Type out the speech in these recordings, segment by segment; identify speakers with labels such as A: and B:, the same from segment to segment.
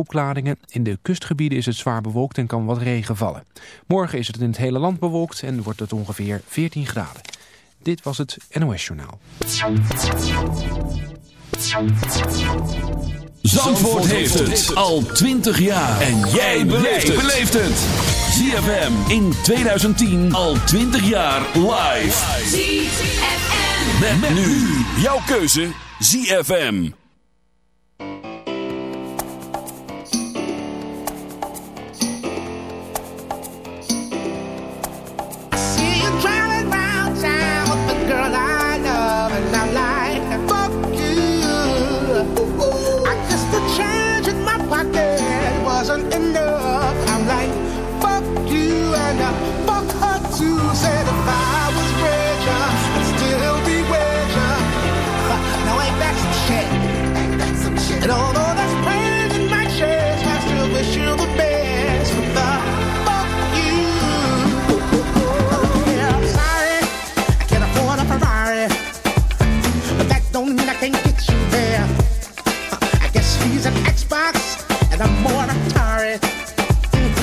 A: Opklaringen. In de kustgebieden is het zwaar bewolkt en kan wat regen vallen. Morgen is het in het hele land bewolkt en wordt het ongeveer 14 graden. Dit was het NOS Journaal.
B: Zandvoort heeft het al 20 jaar. En jij beleeft het. ZFM in 2010 al 20 jaar live.
C: ZFM.
B: Met, nu. Jouw keuze ZFM.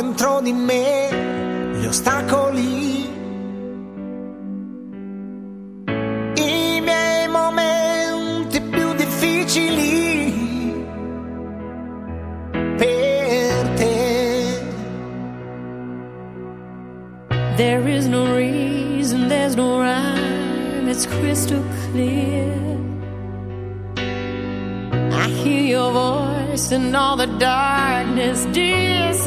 D: dentro di me gli ostacoli.
E: There is no reason, there's no rhyme, it's crystal clear. I hear your voice and all the darkness disappears.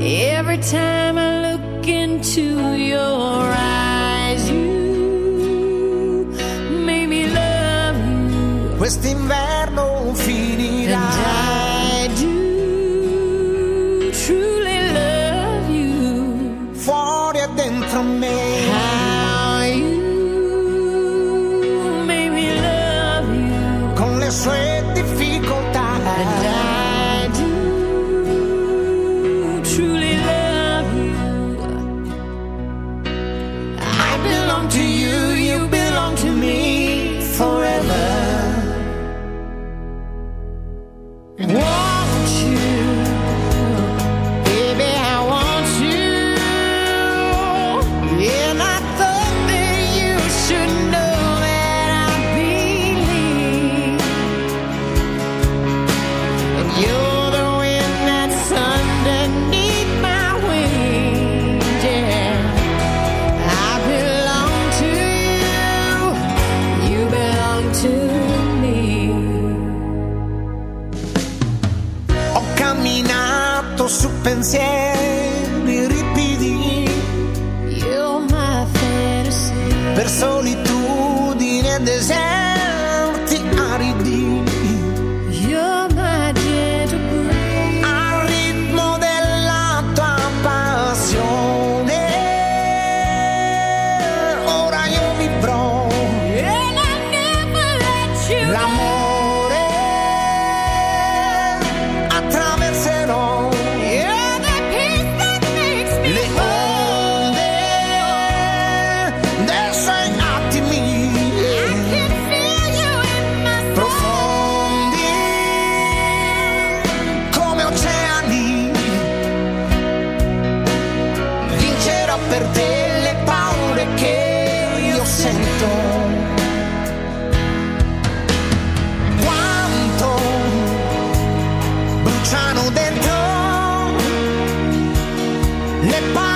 E: Every time I look into your eyes, you made me love you.
D: Quest'inverno finirà.
F: this way N'est pas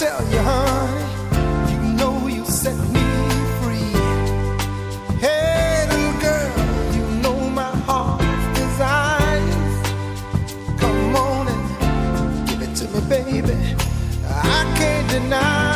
F: tell you, honey, you know you set me free. Hey, little girl, you know my heart's desires. Come on and give it to me, baby. I can't deny.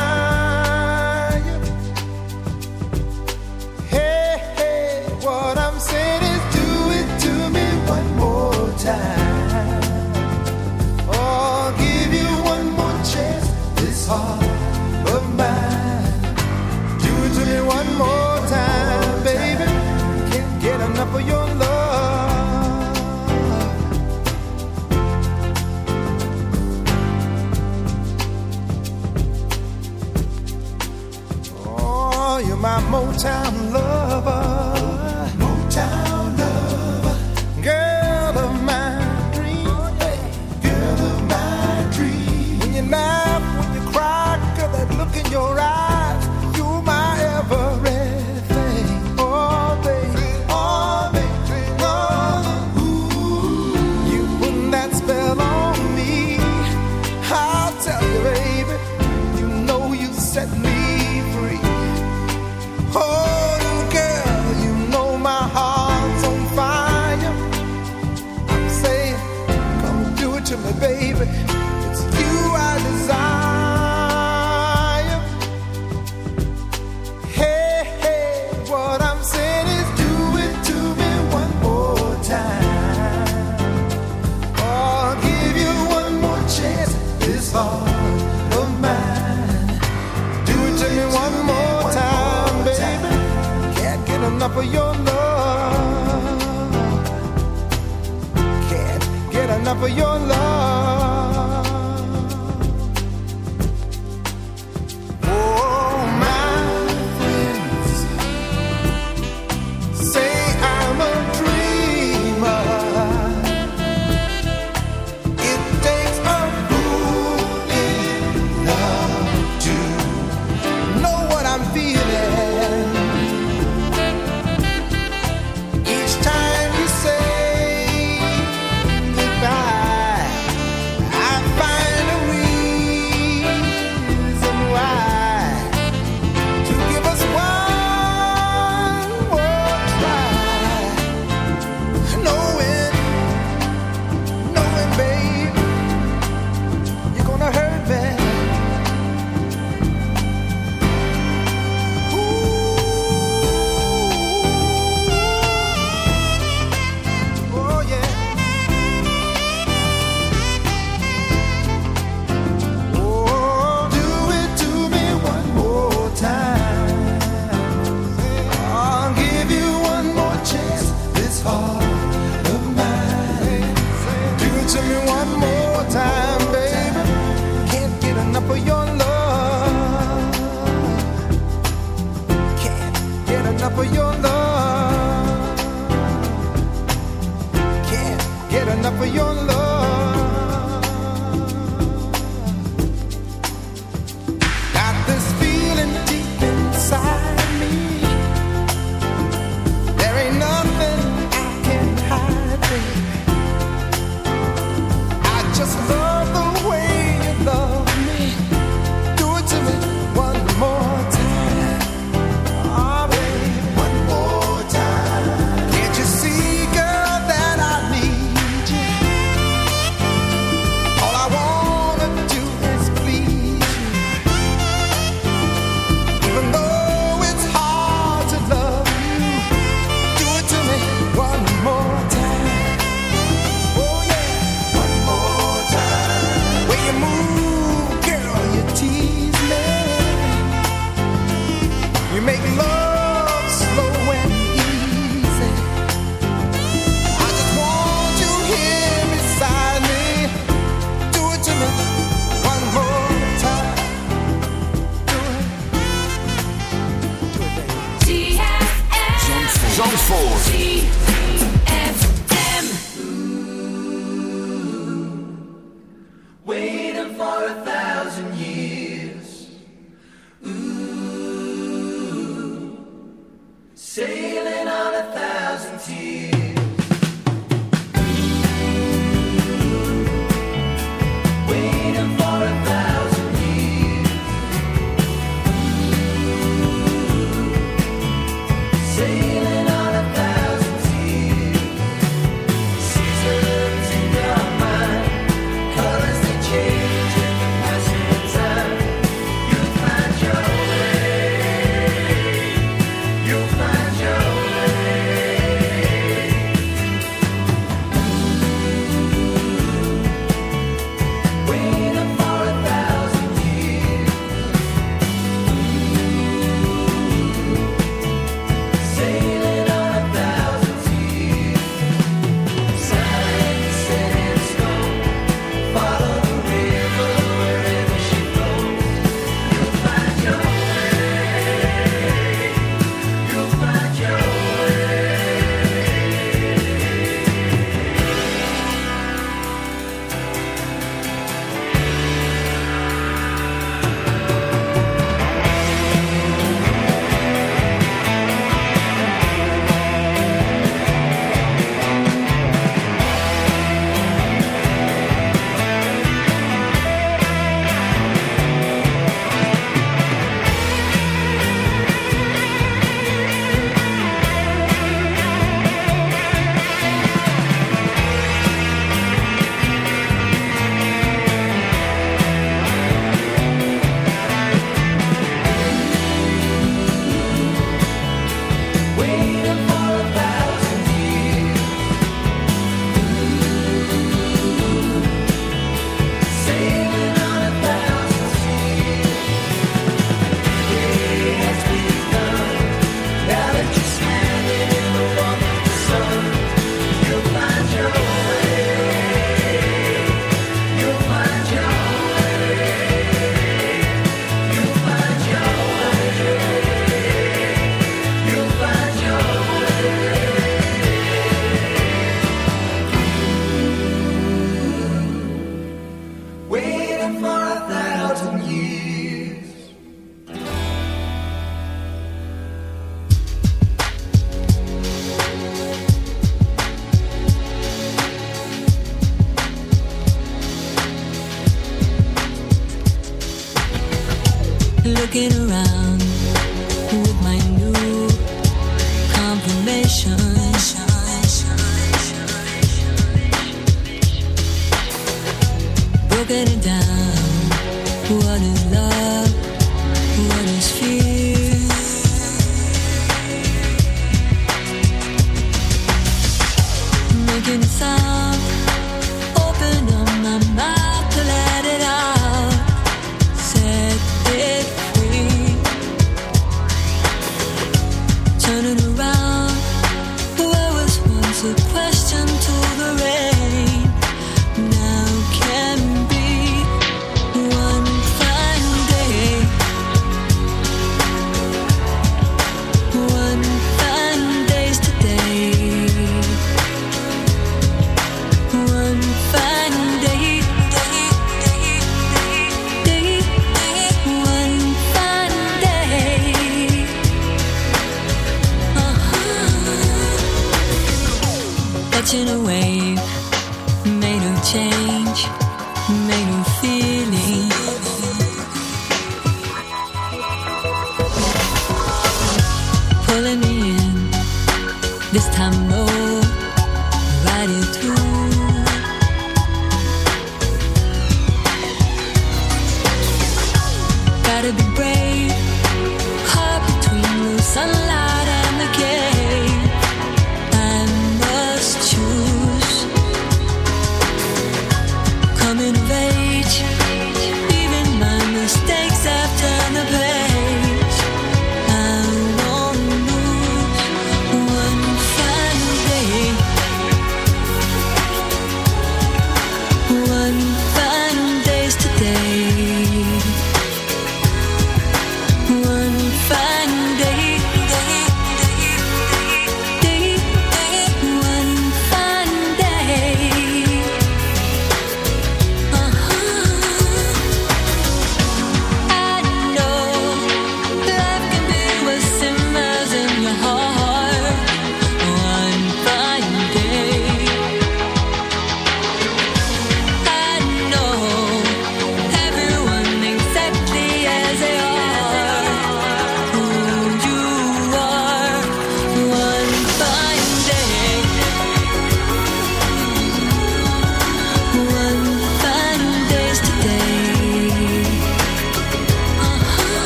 F: This time.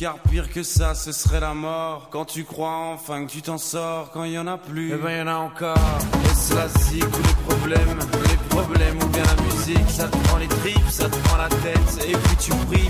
G: car pire que ça, ce serait la mort. Quand tu crois enfin que tu t'en sors, quand il y en a plus, eh ben y en a encore. Est-ce la zig ou les problèmes, les problèmes ou bien la musique, ça te prend les tripes, ça te prend la tête, et puis tu pries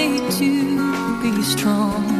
D: Need to be strong.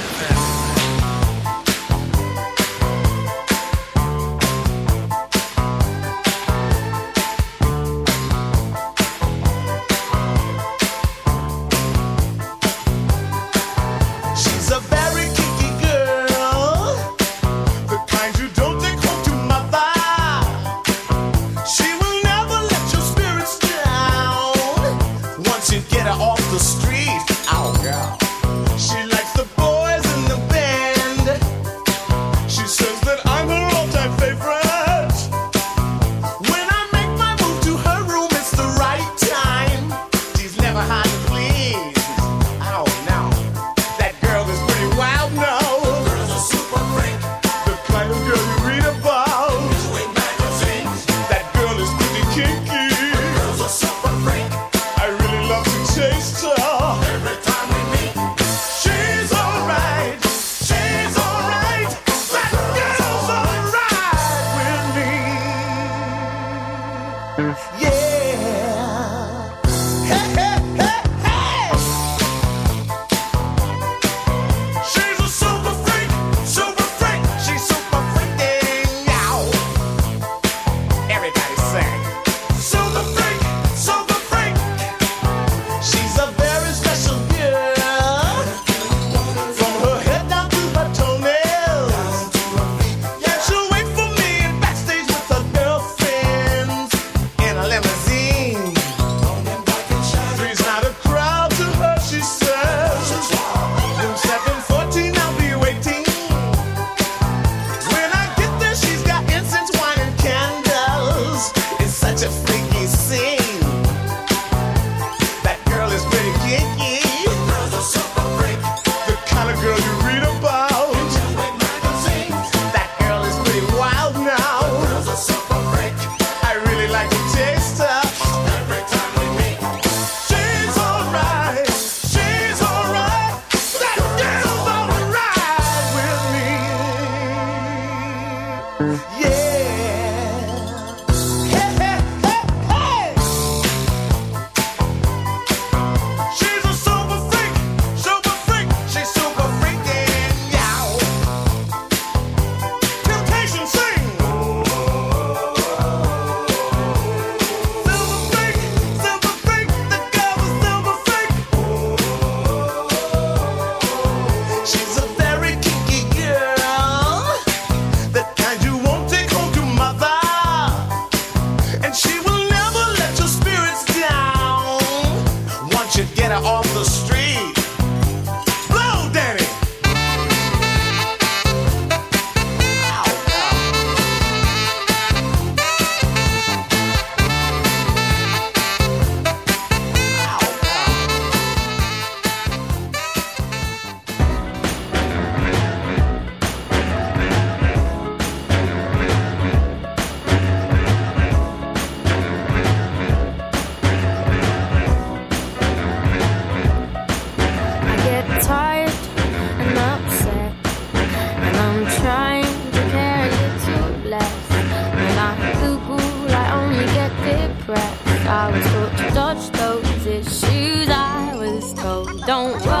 F: don't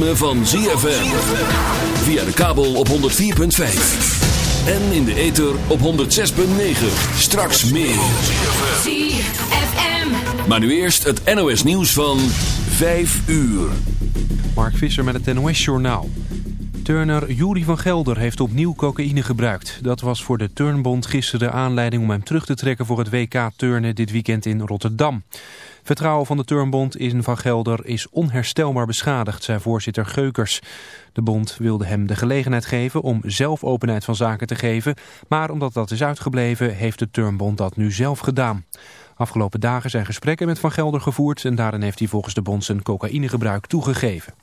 B: Ritme van ZFM. Via de kabel op 104.5. En in de ether op 106.9. Straks meer.
E: ZFM.
B: Maar nu eerst het NOS nieuws van 5 uur.
A: Mark Visser met het NOS-journaal. Turner Jury van Gelder heeft opnieuw cocaïne gebruikt. Dat was voor de Turnbond gisteren de aanleiding om hem terug te trekken voor het WK Turnen dit weekend in Rotterdam. Vertrouwen van de Turnbond in Van Gelder is onherstelbaar beschadigd, zei voorzitter Geukers. De bond wilde hem de gelegenheid geven om zelf openheid van zaken te geven, maar omdat dat is uitgebleven heeft de Turnbond dat nu zelf gedaan. Afgelopen dagen zijn gesprekken met Van Gelder gevoerd en daarin heeft hij volgens de bond zijn cocaïnegebruik toegegeven.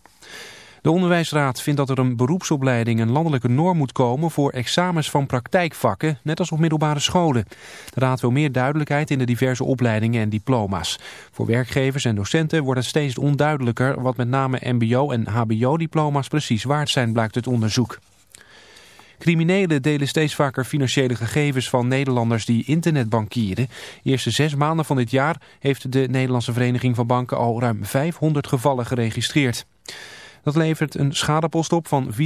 A: De onderwijsraad vindt dat er een beroepsopleiding een landelijke norm moet komen voor examens van praktijkvakken, net als op middelbare scholen. De raad wil meer duidelijkheid in de diverse opleidingen en diploma's. Voor werkgevers en docenten wordt het steeds onduidelijker wat met name mbo- en hbo-diploma's precies waard zijn, blijkt uit onderzoek. Criminelen delen steeds vaker financiële gegevens van Nederlanders die internetbankieren. De eerste zes maanden van dit jaar heeft de Nederlandse Vereniging van Banken al ruim 500 gevallen geregistreerd. Dat levert een schadepost op van 4,3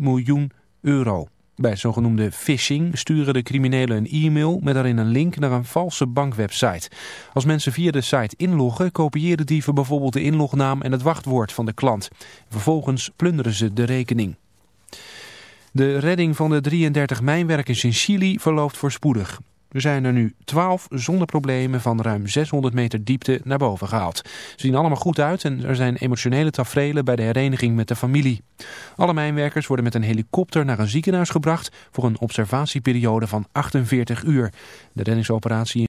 A: miljoen euro. Bij zogenoemde phishing sturen de criminelen een e-mail met daarin een link naar een valse bankwebsite. Als mensen via de site inloggen, kopiëren dieven bijvoorbeeld de inlognaam en het wachtwoord van de klant. Vervolgens plunderen ze de rekening. De redding van de 33 mijnwerkers in Chili verloopt voorspoedig. Er zijn er nu 12 zonder problemen van ruim 600 meter diepte naar boven gehaald. Ze zien allemaal goed uit en er zijn emotionele taferelen bij de hereniging met de familie. Alle mijnwerkers worden met een helikopter naar een ziekenhuis gebracht voor een observatieperiode van 48 uur. De reddingsoperatie